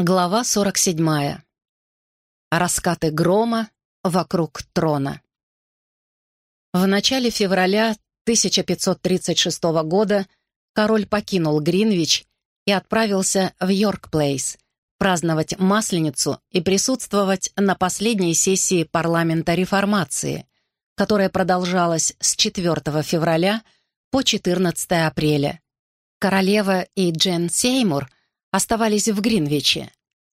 Глава 47. Раскаты грома вокруг трона. В начале февраля 1536 года король покинул Гринвич и отправился в Йорк-Плейс праздновать Масленицу и присутствовать на последней сессии парламента реформации, которая продолжалась с 4 февраля по 14 апреля. Королева и Джен Сеймур – оставались в Гринвиче.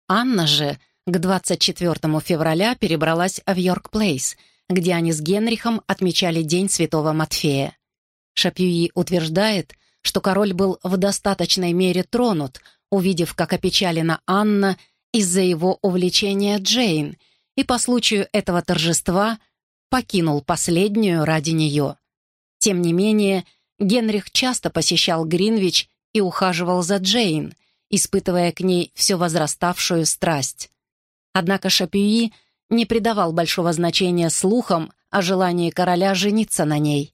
Анна же к 24 февраля перебралась в Йорк-Плейс, где они с Генрихом отмечали День Святого Матфея. Шапюи утверждает, что король был в достаточной мере тронут, увидев, как опечалена Анна из-за его увлечения Джейн, и по случаю этого торжества покинул последнюю ради нее. Тем не менее, Генрих часто посещал Гринвич и ухаживал за Джейн, испытывая к ней все возраставшую страсть. Однако Шапюи не придавал большого значения слухам о желании короля жениться на ней.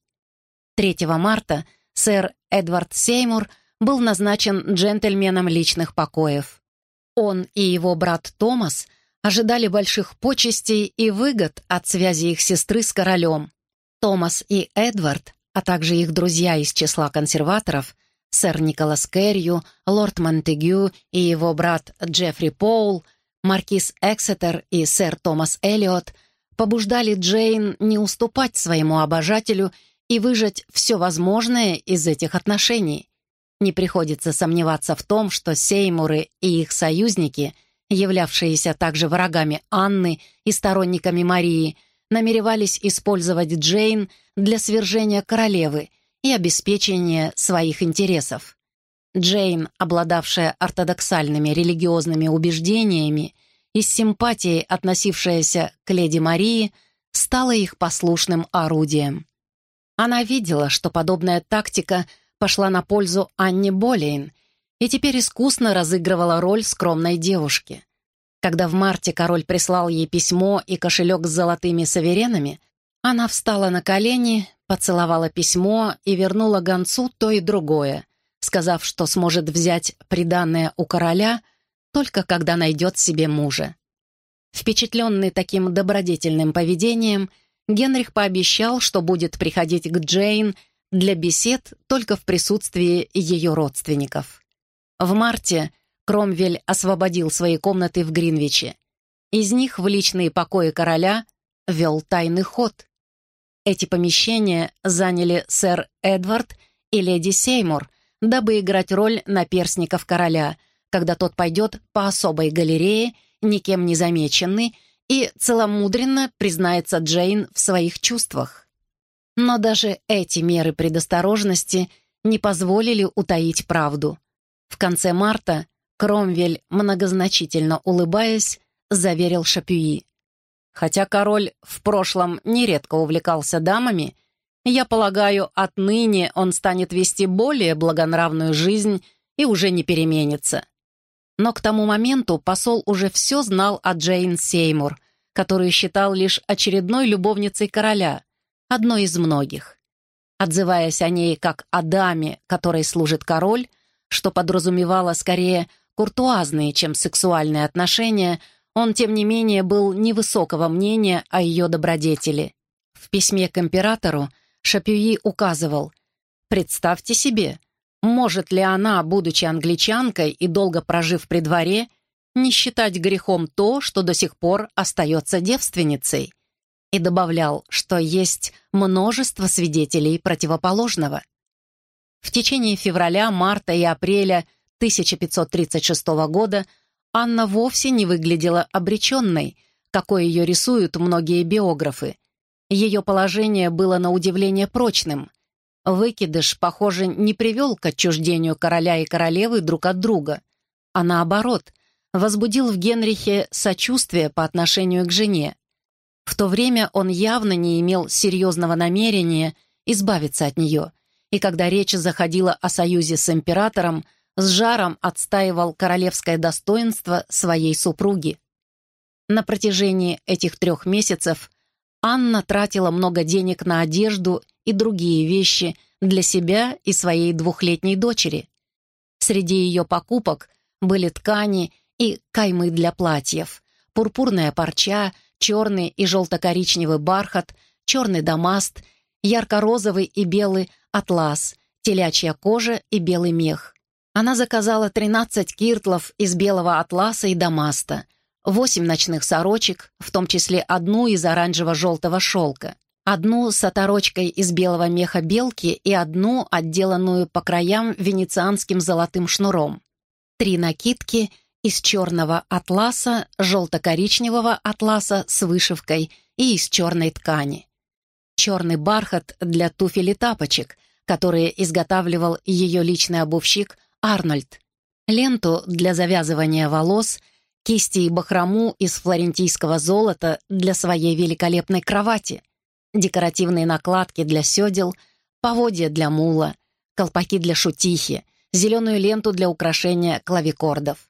3 марта сэр Эдвард Сеймур был назначен джентльменом личных покоев. Он и его брат Томас ожидали больших почестей и выгод от связи их сестры с королем. Томас и Эдвард, а также их друзья из числа консерваторов – сэр Николас Кэррию, лорд Монтегю и его брат Джеффри Поул, маркиз Эксетер и сэр Томас Эллиот побуждали Джейн не уступать своему обожателю и выжать все возможное из этих отношений. Не приходится сомневаться в том, что Сеймуры и их союзники, являвшиеся также врагами Анны и сторонниками Марии, намеревались использовать Джейн для свержения королевы и обеспечения своих интересов. Джейн, обладавшая ортодоксальными религиозными убеждениями и с симпатией относившаяся к леди Марии, стала их послушным орудием. Она видела, что подобная тактика пошла на пользу Анне Болейн и теперь искусно разыгрывала роль скромной девушки. Когда в марте король прислал ей письмо и кошелек с золотыми саверенами, она встала на колени, поцеловала письмо и вернула гонцу то и другое, сказав, что сможет взять приданное у короля только когда найдет себе мужа. Впечатленный таким добродетельным поведением, Генрих пообещал, что будет приходить к Джейн для бесед только в присутствии ее родственников. В марте Кромвель освободил свои комнаты в Гринвиче. Из них в личные покои короля вел тайный ход. Эти помещения заняли сэр Эдвард и леди Сеймур, дабы играть роль наперсников короля, когда тот пойдет по особой галерее, никем не замеченный, и целомудренно признается Джейн в своих чувствах. Но даже эти меры предосторожности не позволили утаить правду. В конце марта Кромвель, многозначительно улыбаясь, заверил Шапюи. Хотя король в прошлом нередко увлекался дамами, я полагаю, отныне он станет вести более благонравную жизнь и уже не переменится. Но к тому моменту посол уже все знал о Джейн Сеймур, которую считал лишь очередной любовницей короля, одной из многих. Отзываясь о ней как о даме, которой служит король, что подразумевало скорее куртуазные, чем сексуальные отношения – он, тем не менее, был невысокого мнения о ее добродетели. В письме к императору Шапюи указывал «Представьте себе, может ли она, будучи англичанкой и долго прожив при дворе, не считать грехом то, что до сих пор остается девственницей?» И добавлял, что есть множество свидетелей противоположного. В течение февраля, марта и апреля 1536 года Анна вовсе не выглядела обреченной, какой ее рисуют многие биографы. Ее положение было на удивление прочным. Выкидыш, похоже, не привел к отчуждению короля и королевы друг от друга, а наоборот, возбудил в Генрихе сочувствие по отношению к жене. В то время он явно не имел серьезного намерения избавиться от нее, и когда речь заходила о союзе с императором – с жаром отстаивал королевское достоинство своей супруги. На протяжении этих трех месяцев Анна тратила много денег на одежду и другие вещи для себя и своей двухлетней дочери. Среди ее покупок были ткани и каймы для платьев, пурпурная парча, черный и желто-коричневый бархат, черный дамаст, ярко-розовый и белый атлас, телячья кожа и белый мех. Она заказала 13 киртлов из белого атласа и дамаста, 8 ночных сорочек, в том числе одну из оранжево-желтого шелка, одну с оторочкой из белого меха белки и одну, отделанную по краям венецианским золотым шнуром, три накидки из черного атласа, желто-коричневого атласа с вышивкой и из черной ткани. Черный бархат для туфель и тапочек, которые изготавливал ее личный обувщик Арнольд. Ленту для завязывания волос, кисти и бахрому из флорентийского золота для своей великолепной кровати, декоративные накладки для седел, поводья для мула, колпаки для шутихи, зеленую ленту для украшения клавикордов.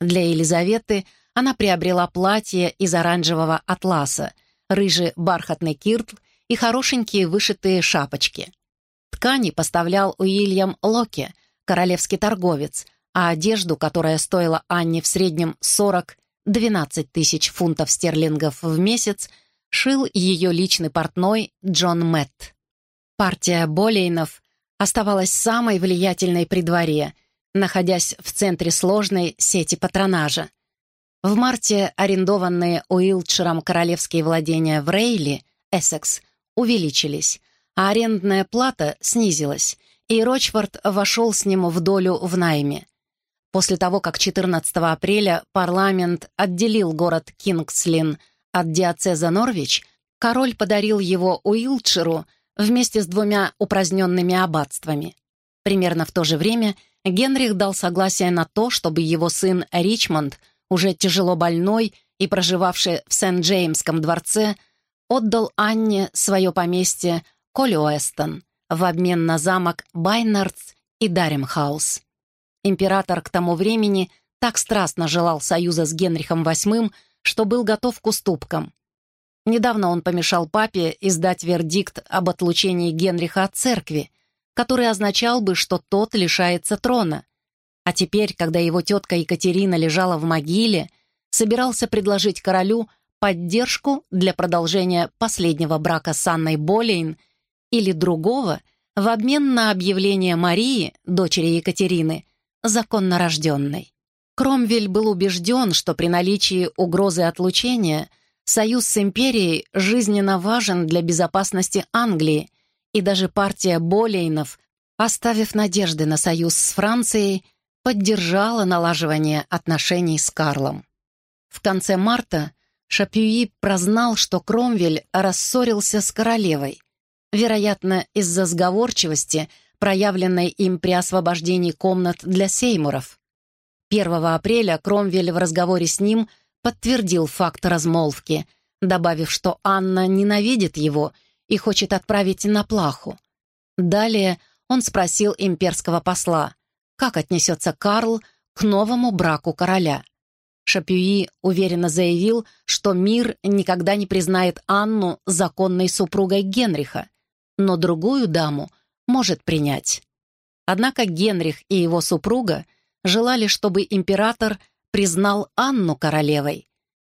Для Елизаветы она приобрела платье из оранжевого атласа, рыжий бархатный киртл и хорошенькие вышитые шапочки. Ткани поставлял Уильям Локи, королевский торговец, а одежду, которая стоила Анне в среднем 40-12 тысяч фунтов стерлингов в месяц, шил ее личный портной Джон Мэтт. Партия Болейнов оставалась самой влиятельной при дворе — находясь в центре сложной сети патронажа. В марте арендованные Уилтширом королевские владения в Рейли, Эссекс, увеличились, а арендная плата снизилась, и Рочфорд вошел с ним в долю в найме. После того, как 14 апреля парламент отделил город Кингслин от диацеза Норвич, король подарил его Уилтширу вместе с двумя упраздненными аббатствами. Примерно в то же время – Генрих дал согласие на то, чтобы его сын Ричмонд, уже тяжело больной и проживавший в Сент-Джеймском дворце, отдал Анне свое поместье Колюэстон в обмен на замок Байнардс и Даремхаус. Император к тому времени так страстно желал союза с Генрихом VIII, что был готов к уступкам. Недавно он помешал папе издать вердикт об отлучении Генриха от церкви, который означал бы, что тот лишается трона. А теперь, когда его тетка Екатерина лежала в могиле, собирался предложить королю поддержку для продолжения последнего брака с Анной Болейн или другого в обмен на объявление Марии, дочери Екатерины, законно рожденной. Кромвель был убежден, что при наличии угрозы отлучения союз с империей жизненно важен для безопасности Англии и даже партия Болейнов, оставив надежды на союз с Францией, поддержала налаживание отношений с Карлом. В конце марта Шапюи прознал, что Кромвель рассорился с королевой, вероятно, из-за сговорчивости, проявленной им при освобождении комнат для сеймуров. 1 апреля Кромвель в разговоре с ним подтвердил факт размолвки, добавив, что Анна ненавидит его — и хочет отправить на плаху. Далее он спросил имперского посла, как отнесется Карл к новому браку короля. Шапюи уверенно заявил, что мир никогда не признает Анну законной супругой Генриха, но другую даму может принять. Однако Генрих и его супруга желали, чтобы император признал Анну королевой.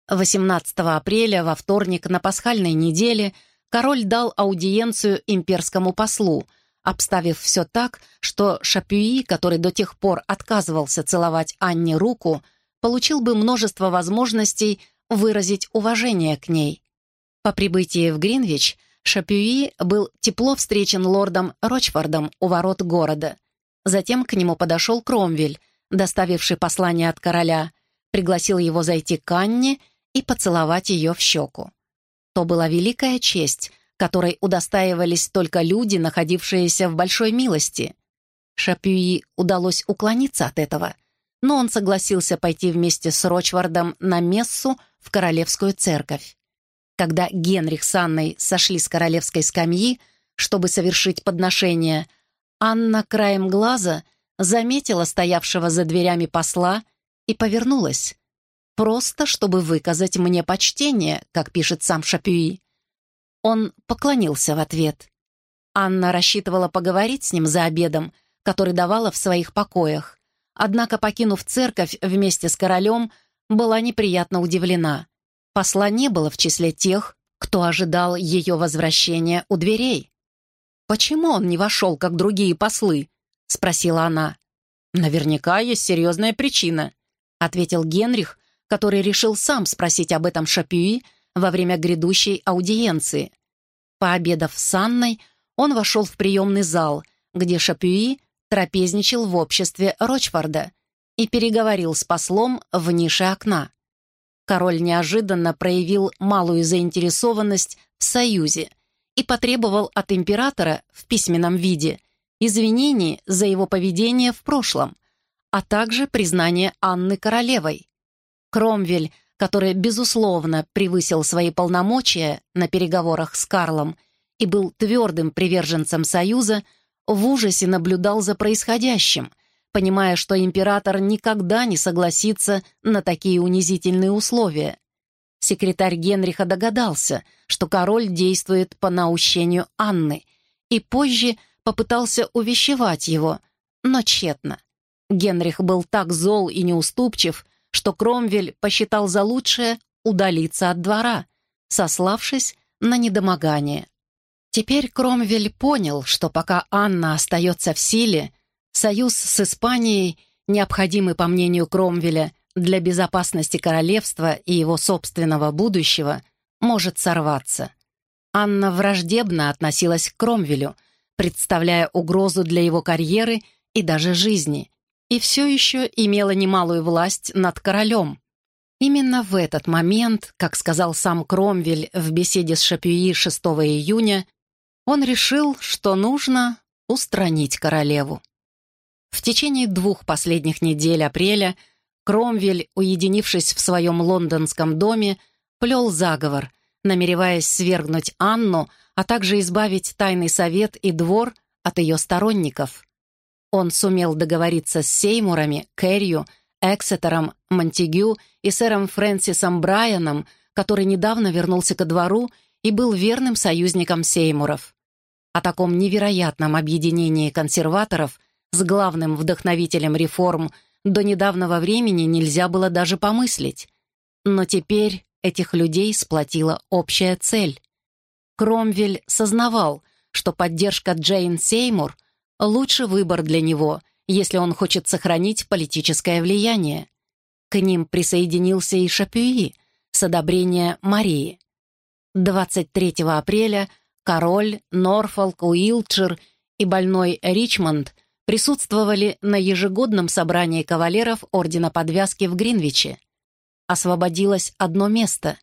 18 апреля, во вторник на пасхальной неделе, король дал аудиенцию имперскому послу, обставив все так, что Шапюи, который до тех пор отказывался целовать Анне руку, получил бы множество возможностей выразить уважение к ней. По прибытии в Гринвич Шапюи был тепло встречен лордом Рочфордом у ворот города. Затем к нему подошел Кромвель, доставивший послание от короля, пригласил его зайти к Анне и поцеловать ее в щеку то была великая честь, которой удостаивались только люди, находившиеся в большой милости. Шапюи удалось уклониться от этого, но он согласился пойти вместе с Рочвардом на мессу в Королевскую церковь. Когда Генрих с Анной сошли с королевской скамьи, чтобы совершить подношение, Анна краем глаза заметила стоявшего за дверями посла и повернулась просто чтобы выказать мне почтение, как пишет сам Шапюи. Он поклонился в ответ. Анна рассчитывала поговорить с ним за обедом, который давала в своих покоях, однако, покинув церковь вместе с королем, была неприятно удивлена. Посла не было в числе тех, кто ожидал ее возвращения у дверей. «Почему он не вошел, как другие послы?» — спросила она. «Наверняка есть серьезная причина», — ответил Генрих, который решил сам спросить об этом Шапюи во время грядущей аудиенции. Пообедав с Анной, он вошел в приемный зал, где Шапюи трапезничал в обществе Рочфорда и переговорил с послом в нише окна. Король неожиданно проявил малую заинтересованность в союзе и потребовал от императора в письменном виде извинений за его поведение в прошлом, а также признание Анны королевой. Кромвель, который, безусловно, превысил свои полномочия на переговорах с Карлом и был твердым приверженцем Союза, в ужасе наблюдал за происходящим, понимая, что император никогда не согласится на такие унизительные условия. Секретарь Генриха догадался, что король действует по наущению Анны, и позже попытался увещевать его, но тщетно. Генрих был так зол и неуступчив, что Кромвель посчитал за лучшее удалиться от двора, сославшись на недомогание. Теперь Кромвель понял, что пока Анна остается в силе, союз с Испанией, необходимый, по мнению Кромвеля, для безопасности королевства и его собственного будущего, может сорваться. Анна враждебно относилась к Кромвелю, представляя угрозу для его карьеры и даже жизни, и все еще имела немалую власть над королем. Именно в этот момент, как сказал сам Кромвель в беседе с Шапюи 6 июня, он решил, что нужно устранить королеву. В течение двух последних недель апреля Кромвель, уединившись в своем лондонском доме, плел заговор, намереваясь свергнуть Анну, а также избавить тайный совет и двор от ее сторонников. Он сумел договориться с Сеймурами, Кэррию, Эксетером, Монтегю и сэром Фрэнсисом Брайаном, который недавно вернулся ко двору и был верным союзником Сеймуров. О таком невероятном объединении консерваторов с главным вдохновителем реформ до недавнего времени нельзя было даже помыслить. Но теперь этих людей сплотила общая цель. Кромвель сознавал, что поддержка Джейн Сеймур лучший выбор для него, если он хочет сохранить политическое влияние. К ним присоединился и Шапюи с одобрения Марии. 23 апреля король, Норфолк, Уилтшир и больной Ричмонд присутствовали на ежегодном собрании кавалеров Ордена Подвязки в Гринвиче. Освободилось одно место,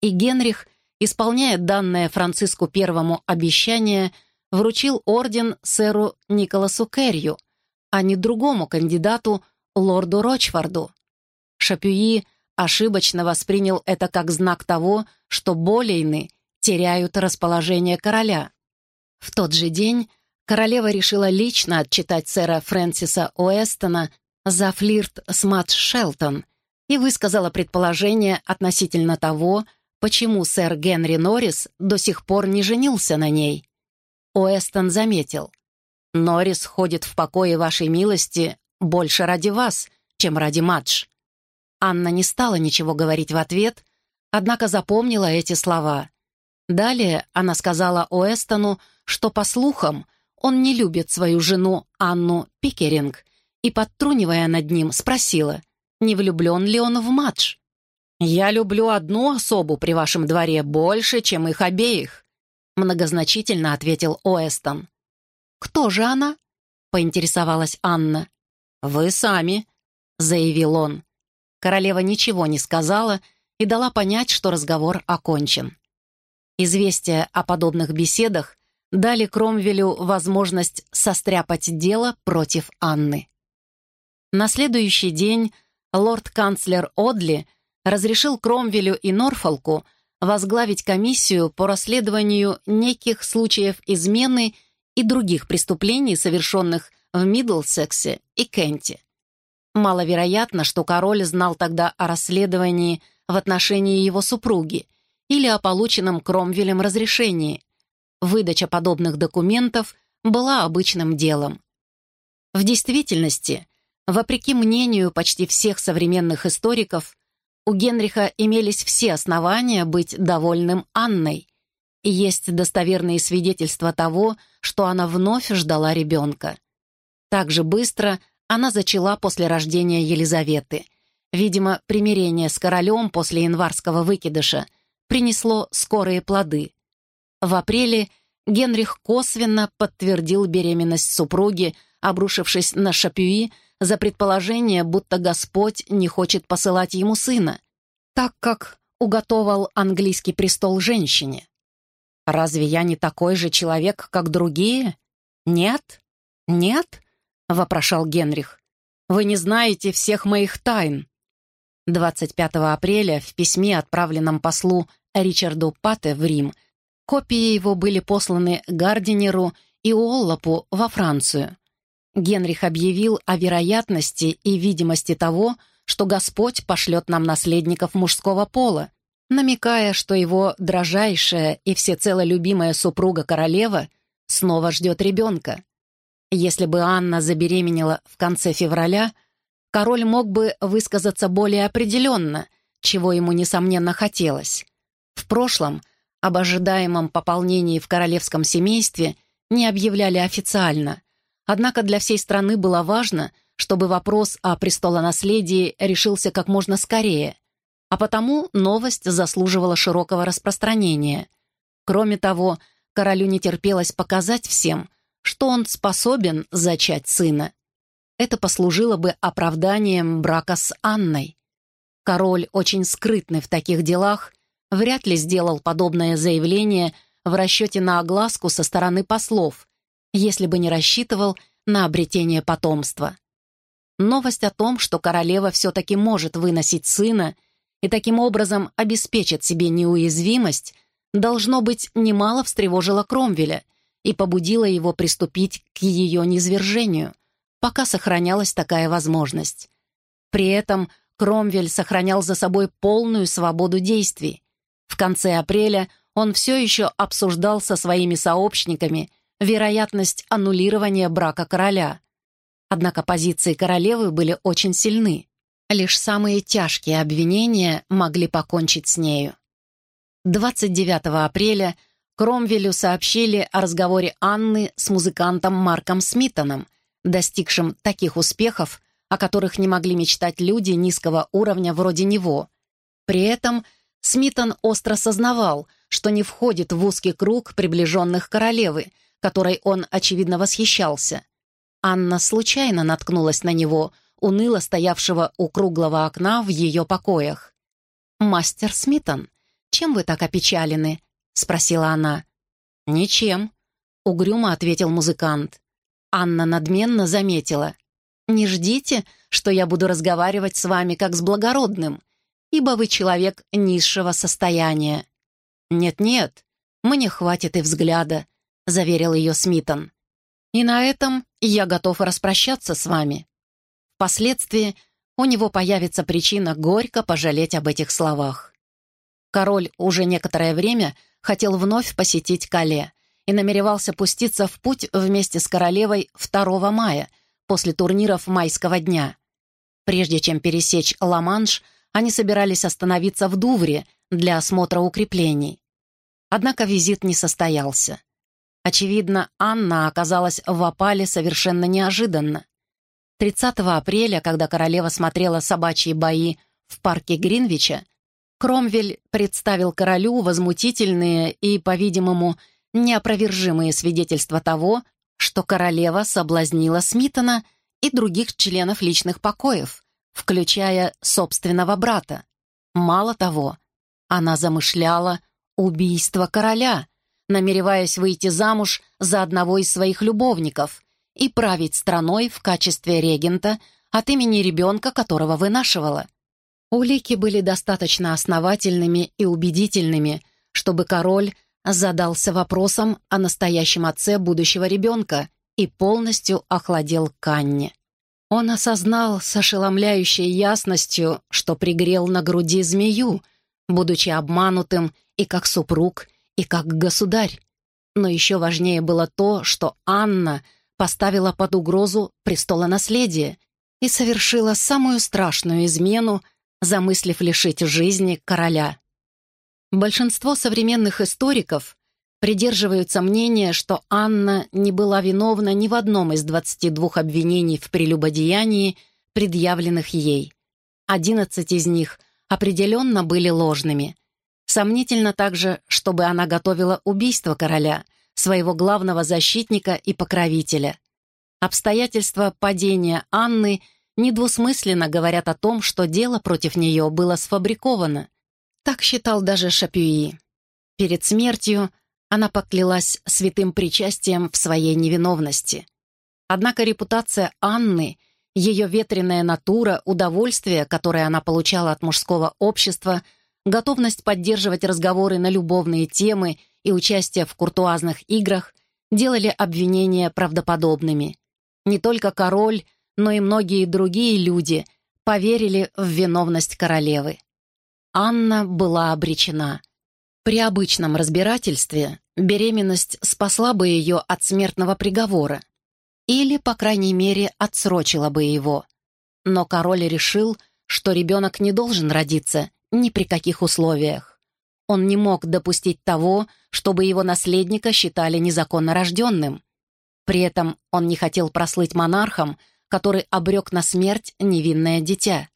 и Генрих, исполняя данное Франциску I обещание, вручил орден сэру Николасу Керрию, а не другому кандидату, лорду Рочфорду. Шапюи ошибочно воспринял это как знак того, что Болейны теряют расположение короля. В тот же день королева решила лично отчитать сэра Фрэнсиса Уэстона за флирт с Мадж Шелтон и высказала предположение относительно того, почему сэр Генри Норрис до сих пор не женился на ней. Уэстон заметил. «Норрис ходит в покое вашей милости больше ради вас, чем ради Мадж». Анна не стала ничего говорить в ответ, однако запомнила эти слова. Далее она сказала Уэстону, что, по слухам, он не любит свою жену Анну Пикеринг, и, подтрунивая над ним, спросила, не влюблен ли он в Мадж. «Я люблю одну особу при вашем дворе больше, чем их обеих», многозначительно ответил Оэстон. «Кто же она?» — поинтересовалась Анна. «Вы сами», — заявил он. Королева ничего не сказала и дала понять, что разговор окончен. Известия о подобных беседах дали Кромвелю возможность состряпать дело против Анны. На следующий день лорд-канцлер Одли разрешил Кромвелю и Норфолку возглавить комиссию по расследованию неких случаев измены и других преступлений, совершенных в Мидлсексе и Кенте. Маловероятно, что король знал тогда о расследовании в отношении его супруги или о полученном Кромвелем разрешении. Выдача подобных документов была обычным делом. В действительности, Вопреки мнению почти всех современных историков, у Генриха имелись все основания быть довольным Анной, и есть достоверные свидетельства того, что она вновь ждала ребенка. Так же быстро она зачала после рождения Елизаветы. Видимо, примирение с королем после январского выкидыша принесло скорые плоды. В апреле Генрих косвенно подтвердил беременность супруги, обрушившись на Шапюи за предположение, будто Господь не хочет посылать ему сына, так как уготовал английский престол женщине. «Разве я не такой же человек, как другие? Нет? Нет?» — вопрошал Генрих. «Вы не знаете всех моих тайн». 25 апреля в письме, отправленном послу Ричарду Пате в Рим, копии его были посланы Гардинеру и Уоллопу во Францию. Генрих объявил о вероятности и видимости того, что Господь пошлет нам наследников мужского пола, намекая, что его дрожайшая и всецело любимая супруга королева снова ждет ребенка. Если бы Анна забеременела в конце февраля, король мог бы высказаться более определенно, чего ему, несомненно, хотелось. В прошлом об ожидаемом пополнении в королевском семействе не объявляли официально, Однако для всей страны было важно, чтобы вопрос о престолонаследии решился как можно скорее, а потому новость заслуживала широкого распространения. Кроме того, королю не терпелось показать всем, что он способен зачать сына. Это послужило бы оправданием брака с Анной. Король, очень скрытный в таких делах, вряд ли сделал подобное заявление в расчете на огласку со стороны послов, если бы не рассчитывал на обретение потомства. Новость о том, что королева все-таки может выносить сына и таким образом обеспечит себе неуязвимость, должно быть, немало встревожила Кромвеля и побудила его приступить к ее низвержению, пока сохранялась такая возможность. При этом Кромвель сохранял за собой полную свободу действий. В конце апреля он все еще обсуждал со своими сообщниками вероятность аннулирования брака короля. Однако позиции королевы были очень сильны. Лишь самые тяжкие обвинения могли покончить с нею. 29 апреля Кромвелю сообщили о разговоре Анны с музыкантом Марком Смитоном, достигшим таких успехов, о которых не могли мечтать люди низкого уровня вроде него. При этом Смитон остро сознавал, что не входит в узкий круг приближенных королевы, которой он, очевидно, восхищался. Анна случайно наткнулась на него, уныло стоявшего у круглого окна в ее покоях. «Мастер Смитон, чем вы так опечалены?» — спросила она. «Ничем», — угрюмо ответил музыкант. Анна надменно заметила. «Не ждите, что я буду разговаривать с вами как с благородным, ибо вы человек низшего состояния». «Нет-нет, мне хватит и взгляда», — заверил ее Смитон. «И на этом я готов распрощаться с вами». Впоследствии у него появится причина горько пожалеть об этих словах. Король уже некоторое время хотел вновь посетить Кале и намеревался пуститься в путь вместе с королевой 2 мая, после турниров майского дня. Прежде чем пересечь Ла-Манш, они собирались остановиться в Дувре для осмотра укреплений. Однако визит не состоялся. Очевидно, Анна оказалась в опале совершенно неожиданно. 30 апреля, когда королева смотрела собачьи бои в парке Гринвича, Кромвель представил королю возмутительные и, по-видимому, неопровержимые свидетельства того, что королева соблазнила Смитона и других членов личных покоев, включая собственного брата. Мало того, она замышляла убийство короля — намереваясь выйти замуж за одного из своих любовников и править страной в качестве регента от имени ребенка, которого вынашивала. Улики были достаточно основательными и убедительными, чтобы король задался вопросом о настоящем отце будущего ребенка и полностью охладел Канне. Он осознал с ошеломляющей ясностью, что пригрел на груди змею, будучи обманутым и как супруг, и как государь. Но еще важнее было то, что Анна поставила под угрозу престола наследия и совершила самую страшную измену, замыслив лишить жизни короля. Большинство современных историков придерживаются мнения, что Анна не была виновна ни в одном из 22 обвинений в прелюбодеянии, предъявленных ей. 11 из них определенно были ложными. Сомнительно также, чтобы она готовила убийство короля, своего главного защитника и покровителя. Обстоятельства падения Анны недвусмысленно говорят о том, что дело против нее было сфабриковано. Так считал даже Шапюи. Перед смертью она поклялась святым причастием в своей невиновности. Однако репутация Анны, ее ветреная натура, удовольствие, которое она получала от мужского общества, готовность поддерживать разговоры на любовные темы и участие в куртуазных играх делали обвинения правдоподобными. Не только король, но и многие другие люди поверили в виновность королевы. Анна была обречена. При обычном разбирательстве беременность спасла бы ее от смертного приговора или, по крайней мере, отсрочила бы его. Но король решил, что ребенок не должен родиться ни при каких условиях. Он не мог допустить того, чтобы его наследника считали незаконно рожденным. При этом он не хотел прослыть монархом, который обрек на смерть невинное дитя.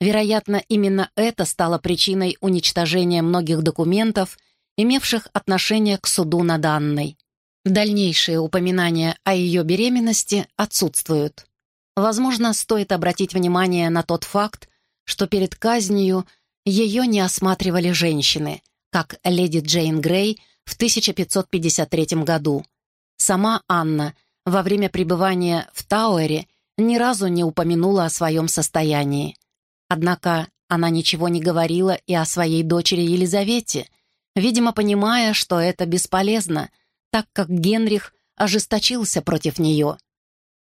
Вероятно, именно это стало причиной уничтожения многих документов, имевших отношение к суду над Анной. Дальнейшие упоминания о ее беременности отсутствуют. Возможно, стоит обратить внимание на тот факт, что перед казнью ее не осматривали женщины, как леди Джейн Грей в 1553 году. Сама Анна во время пребывания в Тауэре ни разу не упомянула о своем состоянии. Однако она ничего не говорила и о своей дочери Елизавете, видимо, понимая, что это бесполезно, так как Генрих ожесточился против нее.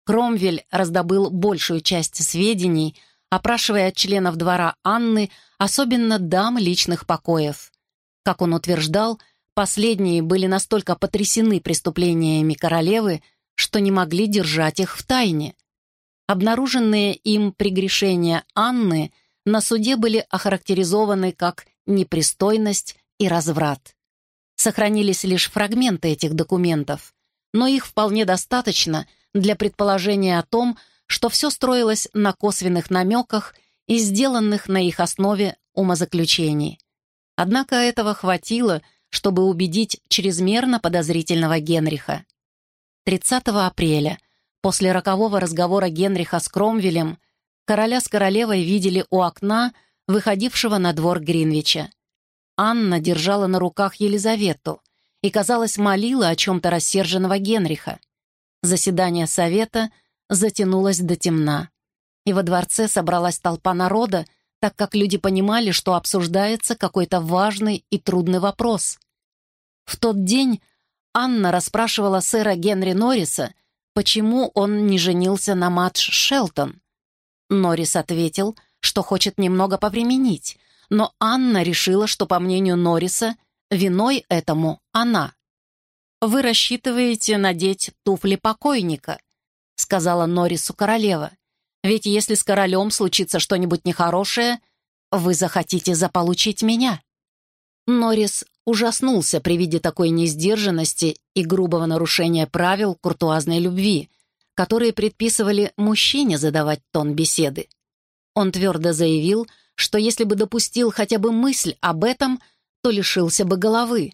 Кромвель раздобыл большую часть сведений, опрашивая членов двора Анны, особенно дам личных покоев. Как он утверждал, последние были настолько потрясены преступлениями королевы, что не могли держать их в тайне. Обнаруженные им прегрешения Анны на суде были охарактеризованы как непристойность и разврат. Сохранились лишь фрагменты этих документов, но их вполне достаточно для предположения о том, что все строилось на косвенных намеках и сделанных на их основе умозаключений. Однако этого хватило, чтобы убедить чрезмерно подозрительного Генриха. 30 апреля После рокового разговора Генриха с Кромвелем короля с королевой видели у окна, выходившего на двор Гринвича. Анна держала на руках Елизавету и, казалось, молила о чем-то рассерженного Генриха. Заседание совета затянулось до темна, и во дворце собралась толпа народа, так как люди понимали, что обсуждается какой-то важный и трудный вопрос. В тот день Анна расспрашивала сэра Генри Норриса, почему он не женился на Мадж Шелтон. Норрис ответил, что хочет немного повременить, но Анна решила, что, по мнению Норриса, виной этому она. «Вы рассчитываете надеть туфли покойника», — сказала Норрису королева. «Ведь если с королем случится что-нибудь нехорошее, вы захотите заполучить меня». Норрис ужаснулся при виде такой несдержанности и грубого нарушения правил куртуазной любви, которые предписывали мужчине задавать тон беседы. Он твердо заявил, что если бы допустил хотя бы мысль об этом, то лишился бы головы.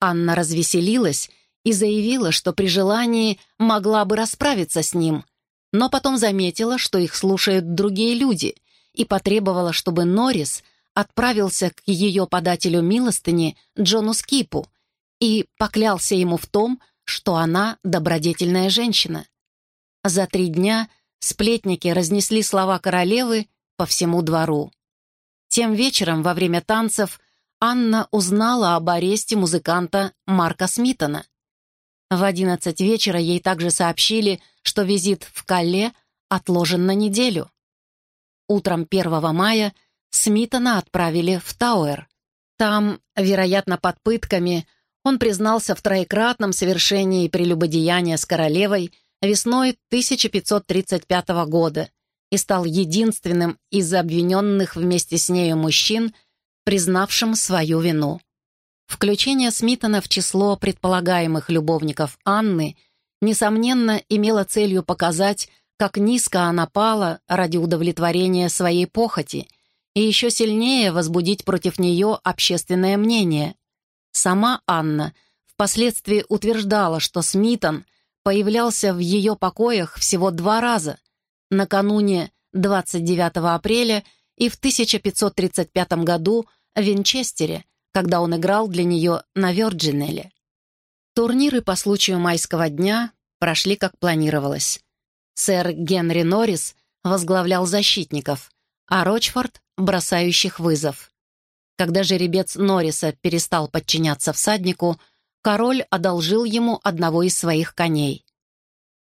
Анна развеселилась и заявила, что при желании могла бы расправиться с ним, но потом заметила, что их слушают другие люди, и потребовала, чтобы Норрис — отправился к ее подателю милостыни Джону Скипу и поклялся ему в том, что она добродетельная женщина. За три дня сплетники разнесли слова королевы по всему двору. Тем вечером, во время танцев, Анна узнала об аресте музыканта Марка Смитона. В одиннадцать вечера ей также сообщили, что визит в Калле отложен на неделю. Утром 1 мая – Смитона отправили в Тауэр. Там, вероятно, под пытками, он признался в троекратном совершении прелюбодеяния с королевой весной 1535 года и стал единственным из обвиненных вместе с нею мужчин, признавшим свою вину. Включение Смитона в число предполагаемых любовников Анны, несомненно, имело целью показать, как низко она пала ради удовлетворения своей похоти и еще сильнее возбудить против нее общественное мнение. Сама Анна впоследствии утверждала, что Смитон появлялся в ее покоях всего два раза, накануне 29 апреля и в 1535 году в Винчестере, когда он играл для нее на Вёрджинеле. Турниры по случаю майского дня прошли как планировалось. Сэр Генри Норрис возглавлял защитников, а Рочфорд — бросающих вызов. Когда жеребец Норриса перестал подчиняться всаднику, король одолжил ему одного из своих коней.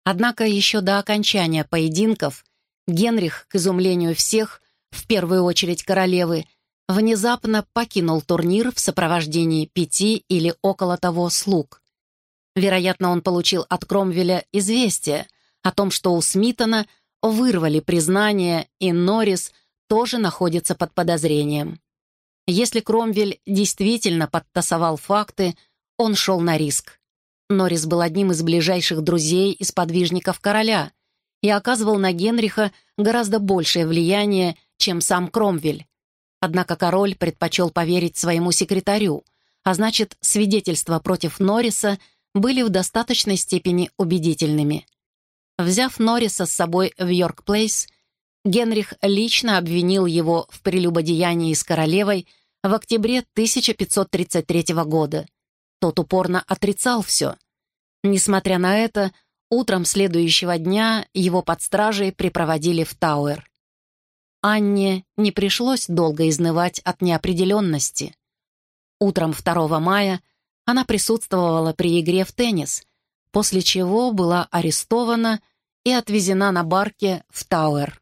Однако еще до окончания поединков Генрих, к изумлению всех, в первую очередь королевы, внезапно покинул турнир в сопровождении пяти или около того слуг. Вероятно, он получил от Кромвеля известие о том, что у Смитона вырвали признание, и Норрис тоже находится под подозрением. Если Кромвель действительно подтасовал факты, он шел на риск. Норрис был одним из ближайших друзей и сподвижников короля и оказывал на Генриха гораздо большее влияние, чем сам Кромвель. Однако король предпочел поверить своему секретарю, а значит, свидетельства против Норриса были в достаточной степени убедительными. Взяв Норриса с собой в Йорк-Плейс, Генрих лично обвинил его в прелюбодеянии с королевой в октябре 1533 года. Тот упорно отрицал все. Несмотря на это, утром следующего дня его под стражей припроводили в Тауэр. Анне не пришлось долго изнывать от неопределенности. Утром 2 мая она присутствовала при игре в теннис, после чего была арестована и отвезена на барке в Тауэр.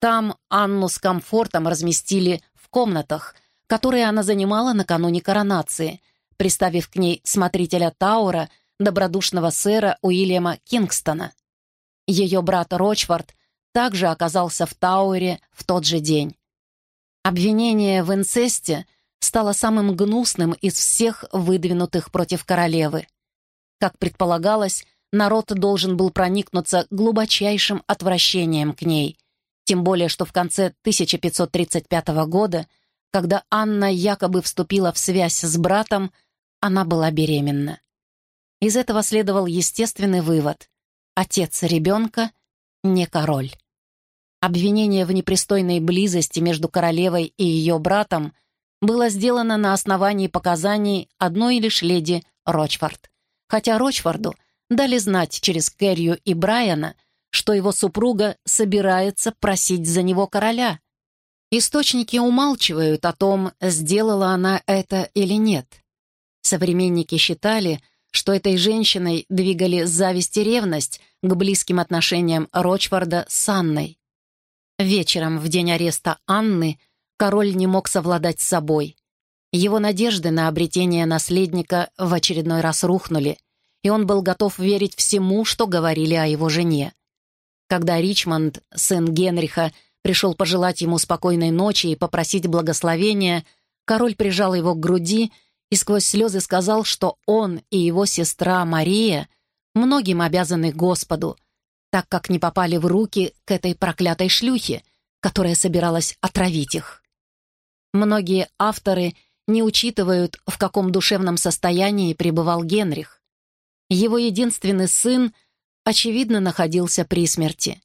Там Анну с комфортом разместили в комнатах, которые она занимала накануне коронации, приставив к ней смотрителя Таура, добродушного сэра Уильяма Кингстона. Ее брат Рочфорд также оказался в Тауэре в тот же день. Обвинение в инцесте стало самым гнусным из всех выдвинутых против королевы. Как предполагалось, народ должен был проникнуться глубочайшим отвращением к ней, тем более что в конце 1535 года, когда Анна якобы вступила в связь с братом, она была беременна. Из этого следовал естественный вывод. Отец ребенка не король. Обвинение в непристойной близости между королевой и ее братом было сделано на основании показаний одной лишь леди Рочфорд. Хотя Рочфорду дали знать через Кэррию и Брайана, что его супруга собирается просить за него короля. Источники умалчивают о том, сделала она это или нет. Современники считали, что этой женщиной двигали зависть и ревность к близким отношениям Рочфорда с Анной. Вечером, в день ареста Анны, король не мог совладать с собой. Его надежды на обретение наследника в очередной раз рухнули, и он был готов верить всему, что говорили о его жене. Когда Ричмонд, сын Генриха, пришел пожелать ему спокойной ночи и попросить благословения, король прижал его к груди и сквозь слезы сказал, что он и его сестра Мария многим обязаны Господу, так как не попали в руки к этой проклятой шлюхе, которая собиралась отравить их. Многие авторы не учитывают, в каком душевном состоянии пребывал Генрих. Его единственный сын, очевидно, находился при смерти.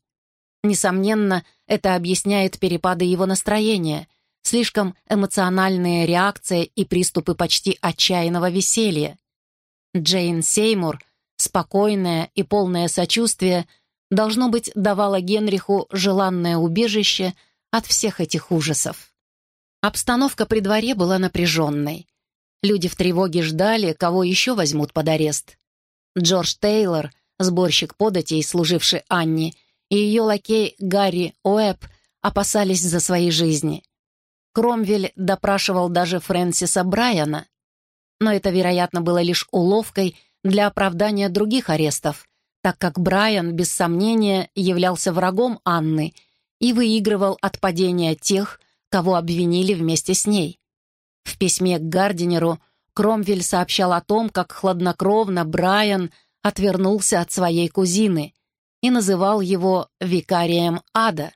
Несомненно, это объясняет перепады его настроения, слишком эмоциональная реакция и приступы почти отчаянного веселья. Джейн Сеймур, спокойная и полное сочувствие, должно быть, давала Генриху желанное убежище от всех этих ужасов. Обстановка при дворе была напряженной. Люди в тревоге ждали, кого еще возьмут под арест. Джордж Тейлор, сборщик податей, служивший Анне, и ее лакей Гарри Уэбб опасались за свои жизни — Кромвель допрашивал даже Фрэнсиса Брайана, но это, вероятно, было лишь уловкой для оправдания других арестов, так как Брайан, без сомнения, являлся врагом Анны и выигрывал от падения тех, кого обвинили вместе с ней. В письме к Гардинеру Кромвель сообщал о том, как хладнокровно Брайан отвернулся от своей кузины и называл его викарием ада.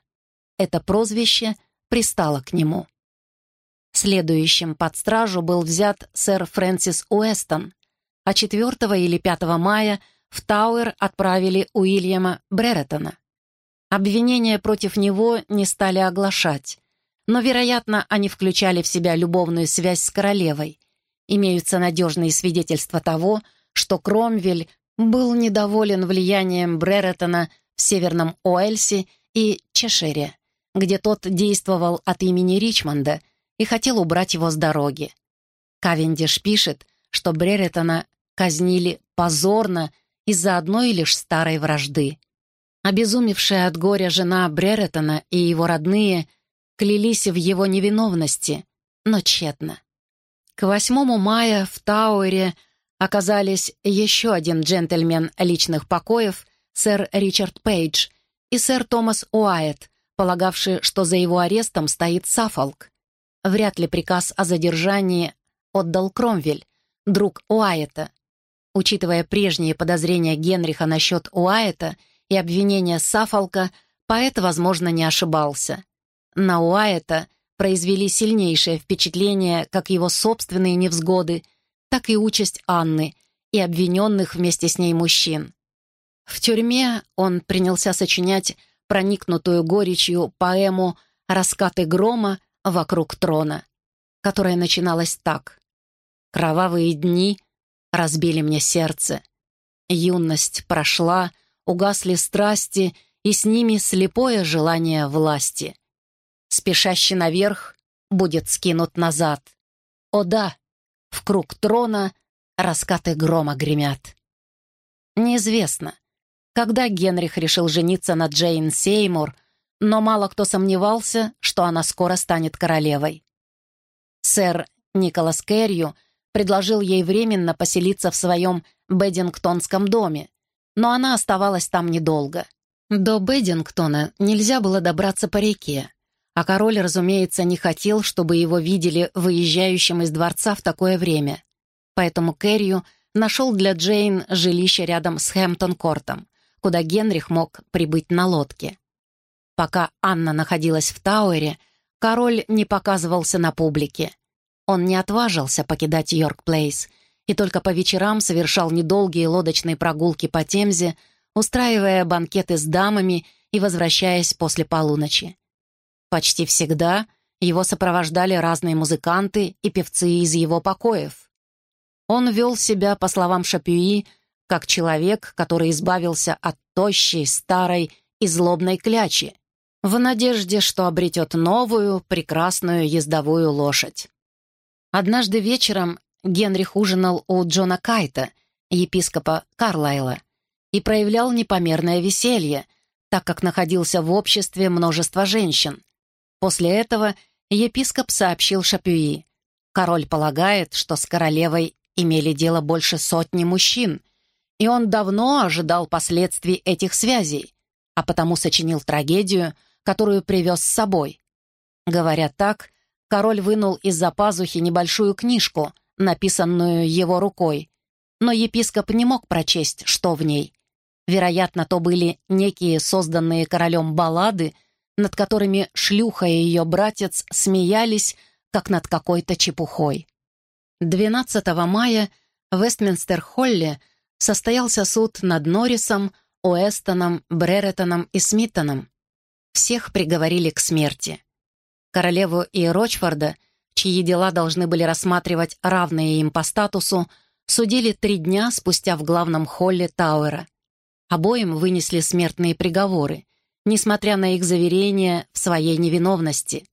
Это прозвище пристало к нему. Следующим под стражу был взят сэр Фрэнсис Уэстон, а 4 или 5 мая в Тауэр отправили Уильяма Бреретона. Обвинения против него не стали оглашать, но, вероятно, они включали в себя любовную связь с королевой. Имеются надежные свидетельства того, что Кромвель был недоволен влиянием Бреретона в Северном Уэльсе и Чешире, где тот действовал от имени Ричмонда и хотел убрать его с дороги. Кавендиш пишет, что Бреретона казнили позорно из-за одной лишь старой вражды. Обезумевшая от горя жена Бреретона и его родные клялись в его невиновности, но тщетно. К 8 мая в Тауэре оказались еще один джентльмен личных покоев, сэр Ричард Пейдж, и сэр Томас Уайт, полагавший, что за его арестом стоит Саффолк. Вряд ли приказ о задержании отдал Кромвель, друг Уайта. Учитывая прежние подозрения Генриха насчет Уайта и обвинения Саффолка, поэт, возможно, не ошибался. На Уайта произвели сильнейшее впечатление как его собственные невзгоды, так и участь Анны и обвиненных вместе с ней мужчин. В тюрьме он принялся сочинять проникнутую горечью поэму «Раскаты грома» вокруг трона, которая начиналась так. «Кровавые дни разбили мне сердце. Юность прошла, угасли страсти, и с ними слепое желание власти. Спешащий наверх будет скинут назад. О да, в круг трона раскаты грома гремят. Неизвестно, когда Генрих решил жениться на Джейн Сеймур — но мало кто сомневался, что она скоро станет королевой. Сэр Николас Кэррию предложил ей временно поселиться в своем Бэддингтонском доме, но она оставалась там недолго. До Бэддингтона нельзя было добраться по реке, а король, разумеется, не хотел, чтобы его видели выезжающим из дворца в такое время. Поэтому Кэррию нашел для Джейн жилище рядом с Хэмптон-Кортом, куда Генрих мог прибыть на лодке. Пока Анна находилась в Тауэре, король не показывался на публике. Он не отважился покидать Йорк-Плейс и только по вечерам совершал недолгие лодочные прогулки по Темзе, устраивая банкеты с дамами и возвращаясь после полуночи. Почти всегда его сопровождали разные музыканты и певцы из его покоев. Он вел себя, по словам Шапюи, как человек, который избавился от тощей, старой и злобной клячи, в надежде, что обретет новую, прекрасную ездовую лошадь. Однажды вечером Генрих ужинал у Джона Кайта, епископа Карлайла, и проявлял непомерное веселье, так как находился в обществе множества женщин. После этого епископ сообщил Шапюи. Король полагает, что с королевой имели дело больше сотни мужчин, и он давно ожидал последствий этих связей, а потому сочинил трагедию — которую привез с собой. Говоря так, король вынул из-за пазухи небольшую книжку, написанную его рукой, но епископ не мог прочесть, что в ней. Вероятно, то были некие созданные королем баллады, над которыми шлюха и ее братец смеялись, как над какой-то чепухой. 12 мая в Вестминстер-Холле состоялся суд над Норрисом, Уэстоном, Бреретоном и Смиттоном. Всех приговорили к смерти. Королеву и Рочфорда, чьи дела должны были рассматривать равные им по статусу, судили три дня спустя в главном холле Тауэра. Обоим вынесли смертные приговоры, несмотря на их заверения в своей невиновности.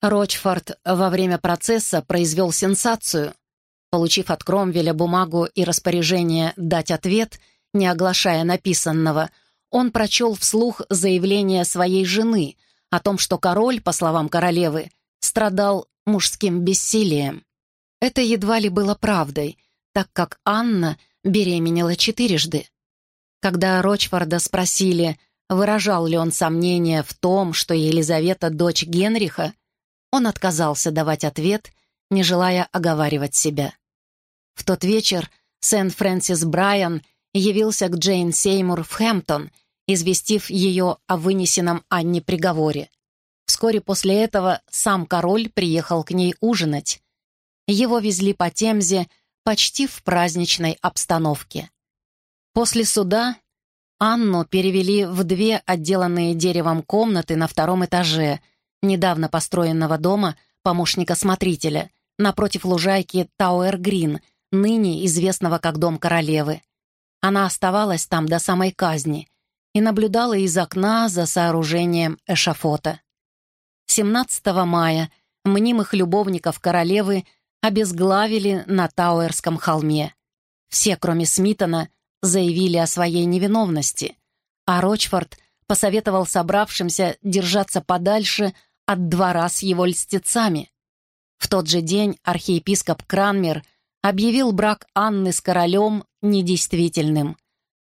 Рочфорд во время процесса произвел сенсацию. Получив от Кромвеля бумагу и распоряжение дать ответ, не оглашая написанного, он прочел вслух заявление своей жены о том, что король, по словам королевы, страдал мужским бессилием. Это едва ли было правдой, так как Анна беременела четырежды. Когда Рочфорда спросили, выражал ли он сомнение в том, что Елизавета — дочь Генриха, он отказался давать ответ, не желая оговаривать себя. В тот вечер Сент-Фрэнсис Брайан явился к Джейн Сеймур в Хэмптон, известив ее о вынесенном Анне приговоре. Вскоре после этого сам король приехал к ней ужинать. Его везли по Темзе почти в праздничной обстановке. После суда Анну перевели в две отделанные деревом комнаты на втором этаже недавно построенного дома помощника смотрителя напротив лужайки Тауэр-Грин, ныне известного как Дом Королевы. Она оставалась там до самой казни и наблюдала из окна за сооружением эшафота. 17 мая мнимых любовников королевы обезглавили на Тауэрском холме. Все, кроме Смитона, заявили о своей невиновности, а Рочфорд посоветовал собравшимся держаться подальше от двора с его льстецами. В тот же день архиепископ Кранмер объявил брак Анны с королем недействительным,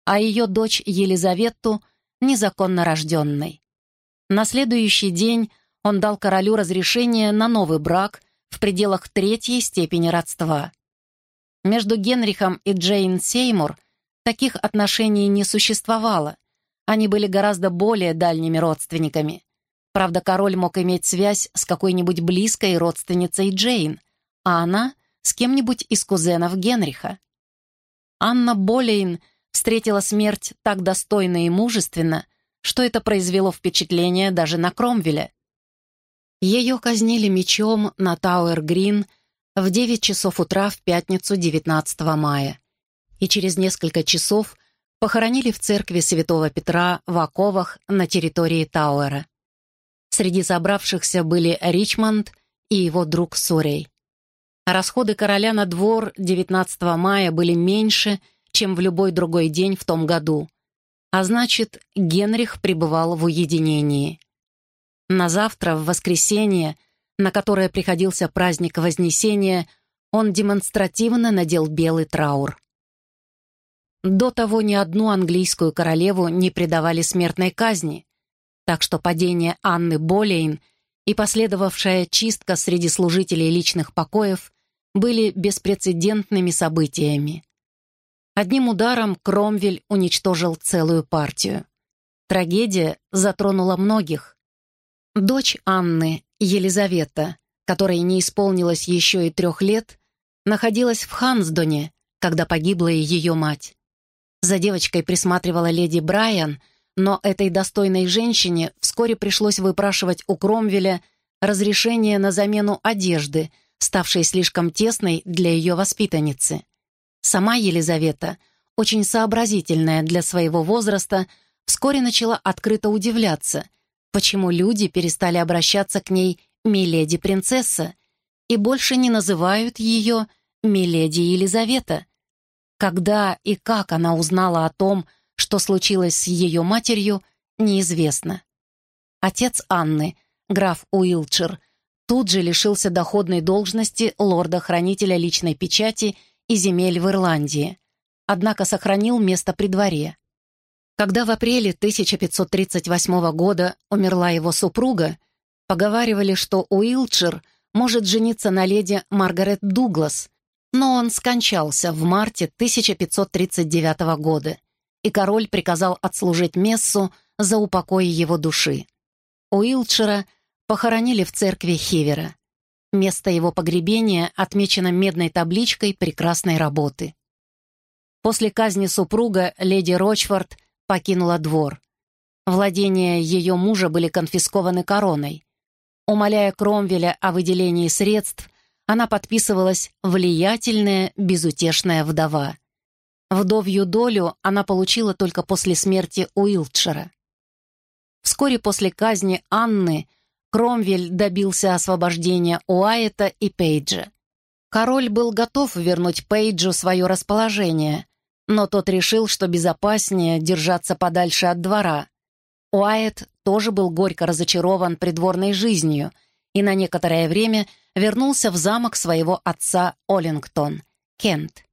а ее дочь Елизавету — незаконно рожденной. На следующий день он дал королю разрешение на новый брак в пределах третьей степени родства. Между Генрихом и Джейн Сеймур таких отношений не существовало. Они были гораздо более дальними родственниками. Правда, король мог иметь связь с какой-нибудь близкой родственницей Джейн, а она — с кем-нибудь из кузенов Генриха. Анна Болейн встретила смерть так достойно и мужественно, что это произвело впечатление даже на Кромвеля. Ее казнили мечом на Тауэр-Грин в 9 часов утра в пятницу 19 мая и через несколько часов похоронили в церкви Святого Петра в Оковах на территории Тауэра. Среди собравшихся были Ричмонд и его друг Сурей. Расходы короля на двор 19 мая были меньше, чем в любой другой день в том году, а значит, Генрих пребывал в уединении. На завтра, в воскресенье, на которое приходился праздник Вознесения, он демонстративно надел белый траур. До того ни одну английскую королеву не предавали смертной казни, так что падение Анны Болейн и последовавшая чистка среди служителей личных покоев были беспрецедентными событиями. Одним ударом Кромвель уничтожил целую партию. Трагедия затронула многих, Дочь Анны, Елизавета, которой не исполнилось еще и трех лет, находилась в Хансдоне, когда погибла ее мать. За девочкой присматривала леди Брайан, но этой достойной женщине вскоре пришлось выпрашивать у Кромвеля разрешение на замену одежды, ставшей слишком тесной для ее воспитанницы. Сама Елизавета, очень сообразительная для своего возраста, вскоре начала открыто удивляться — почему люди перестали обращаться к ней «миледи-принцесса» и больше не называют ее «миледи Елизавета». Когда и как она узнала о том, что случилось с ее матерью, неизвестно. Отец Анны, граф Уилчер, тут же лишился доходной должности лорда-хранителя личной печати и земель в Ирландии, однако сохранил место при дворе. Когда в апреле 1538 года умерла его супруга, поговаривали, что Уилчер может жениться на леди Маргарет Дуглас, но он скончался в марте 1539 года, и король приказал отслужить мессу за упокой его души. Уилчера похоронили в церкви Хивера. Место его погребения отмечено медной табличкой прекрасной работы. После казни супруга леди Рочфорд – покинула двор. Владения ее мужа были конфискованы короной. Умоляя Кромвеля о выделении средств, она подписывалась «влиятельная, безутешная вдова». Вдовью долю она получила только после смерти Уилтшира. Вскоре после казни Анны Кромвель добился освобождения Уайета и Пейджа. Король был готов вернуть Пейджу свое расположение, но тот решил, что безопаснее держаться подальше от двора. Уайт тоже был горько разочарован придворной жизнью и на некоторое время вернулся в замок своего отца Оллингтон, Кент.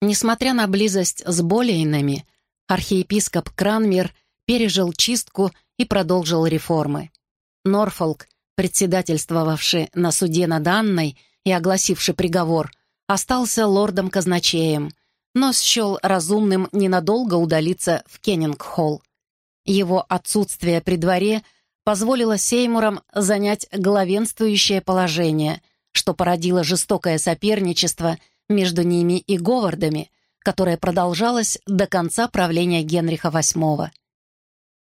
Несмотря на близость с Болейнами, архиепископ Кранмер пережил чистку и продолжил реформы. Норфолк, председательствовавший на суде над Анной и огласивший приговор, остался лордом-казначеем, но счел разумным ненадолго удалиться в Кеннинг-холл. Его отсутствие при дворе позволило Сеймурам занять главенствующее положение, что породило жестокое соперничество между ними и Говардами, которое продолжалось до конца правления Генриха VIII.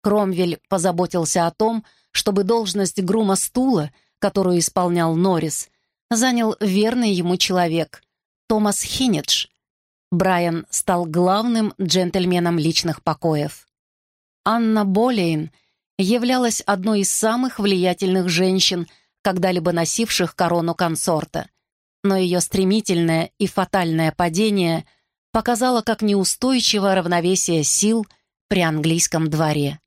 Кромвель позаботился о том, чтобы должность грума стула, которую исполнял Норрис, занял верный ему человек — Томас Хиннидж. Брайан стал главным джентльменом личных покоев. Анна Болейн являлась одной из самых влиятельных женщин, когда-либо носивших корону консорта. Но ее стремительное и фатальное падение показало, как неустойчиво равновесие сил при английском дворе.